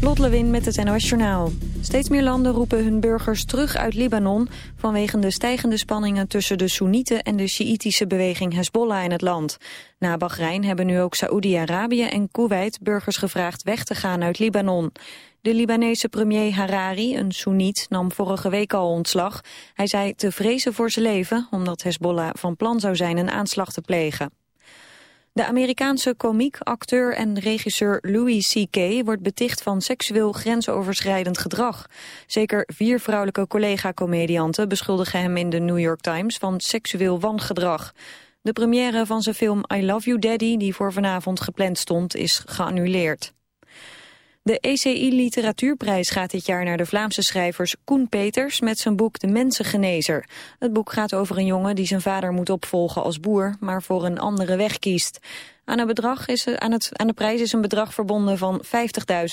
Lot Lewin met het NOS Journaal. Steeds meer landen roepen hun burgers terug uit Libanon... vanwege de stijgende spanningen tussen de Soenieten... en de Sjiïtische beweging Hezbollah in het land. Na Bahrein hebben nu ook Saoedi-Arabië en Kuwait burgers gevraagd weg te gaan uit Libanon. De Libanese premier Harari, een Soeniet, nam vorige week al ontslag. Hij zei te vrezen voor zijn leven... omdat Hezbollah van plan zou zijn een aanslag te plegen. De Amerikaanse komiek, acteur en regisseur Louis C.K. wordt beticht van seksueel grensoverschrijdend gedrag. Zeker vier vrouwelijke collega-comedianten beschuldigen hem in de New York Times van seksueel wangedrag. De première van zijn film I Love You Daddy, die voor vanavond gepland stond, is geannuleerd. De ECI Literatuurprijs gaat dit jaar naar de Vlaamse schrijvers Koen Peters met zijn boek De Mensengenezer. Het boek gaat over een jongen die zijn vader moet opvolgen als boer, maar voor een andere weg kiest. Aan, het bedrag is, aan, het, aan de prijs is een bedrag verbonden van 50.000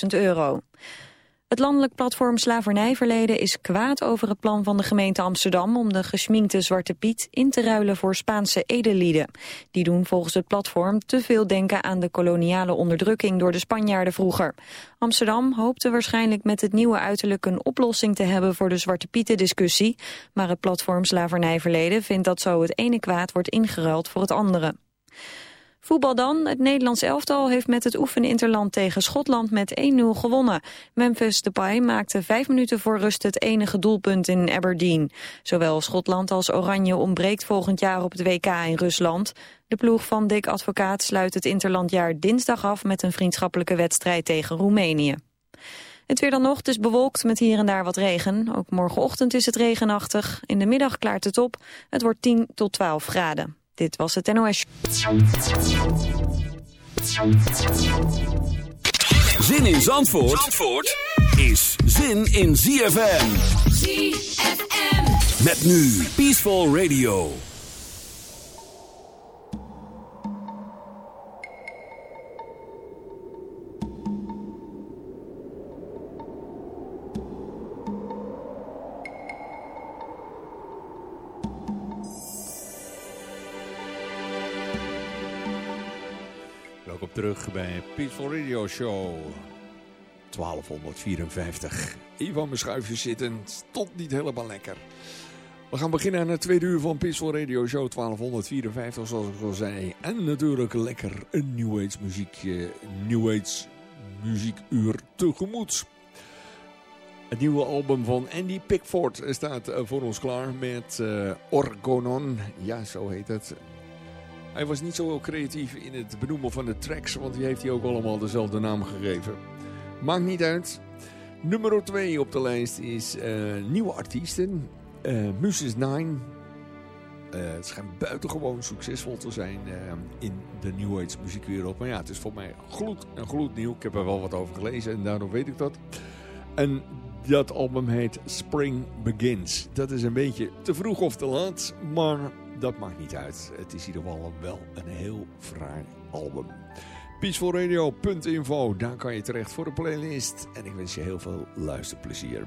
euro. Het landelijk platform Slavernijverleden is kwaad over het plan van de gemeente Amsterdam om de geschminkte Zwarte Piet in te ruilen voor Spaanse edellieden. Die doen volgens het platform te veel denken aan de koloniale onderdrukking door de Spanjaarden vroeger. Amsterdam hoopte waarschijnlijk met het nieuwe uiterlijk een oplossing te hebben voor de Zwarte Pieten discussie, maar het platform Slavernijverleden vindt dat zo het ene kwaad wordt ingeruild voor het andere. Voetbal dan. Het Nederlands elftal heeft met het oefeninterland tegen Schotland met 1-0 gewonnen. Memphis Depay maakte vijf minuten voor rust het enige doelpunt in Aberdeen. Zowel Schotland als Oranje ontbreekt volgend jaar op het WK in Rusland. De ploeg van Dick Advocaat sluit het interlandjaar dinsdag af met een vriendschappelijke wedstrijd tegen Roemenië. Het weer dan nog, het is bewolkt met hier en daar wat regen. Ook morgenochtend is het regenachtig. In de middag klaart het op. Het wordt 10 tot 12 graden. Dit was het NOS. Zin in Zandvoort, Zandvoort is zin in ZFM. ZFM. Met nu Peaceful Radio. Bij Peaceful Radio Show 1254. Ivan mijn schuifje zitten, stond niet helemaal lekker. We gaan beginnen aan het tweede uur van Peaceful Radio Show 1254, zoals ik al zei. En natuurlijk lekker een New Age muziekje, New Age muziekuur tegemoet. Het nieuwe album van Andy Pickford staat eh, voor ons klaar met uh, Orgonon. Ja, zo heet het. Hij was niet zo heel creatief in het benoemen van de tracks, want die heeft hij ook allemaal dezelfde naam gegeven. Maakt niet uit. Nummer 2 op de lijst is uh, nieuwe artiesten. Uh, Muses 9. Uh, het schijnt buitengewoon succesvol te zijn uh, in de New Age muziekwereld. Maar ja, het is voor mij gloed en gloednieuw. Ik heb er wel wat over gelezen en daarom weet ik dat. En dat album heet Spring Begins. Dat is een beetje te vroeg of te laat, maar dat maakt niet uit. Het is in ieder geval wel een heel fraai album. Peacefulradio.info, daar kan je terecht voor de playlist. En ik wens je heel veel luisterplezier.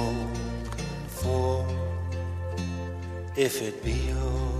spoken for, if it be yours.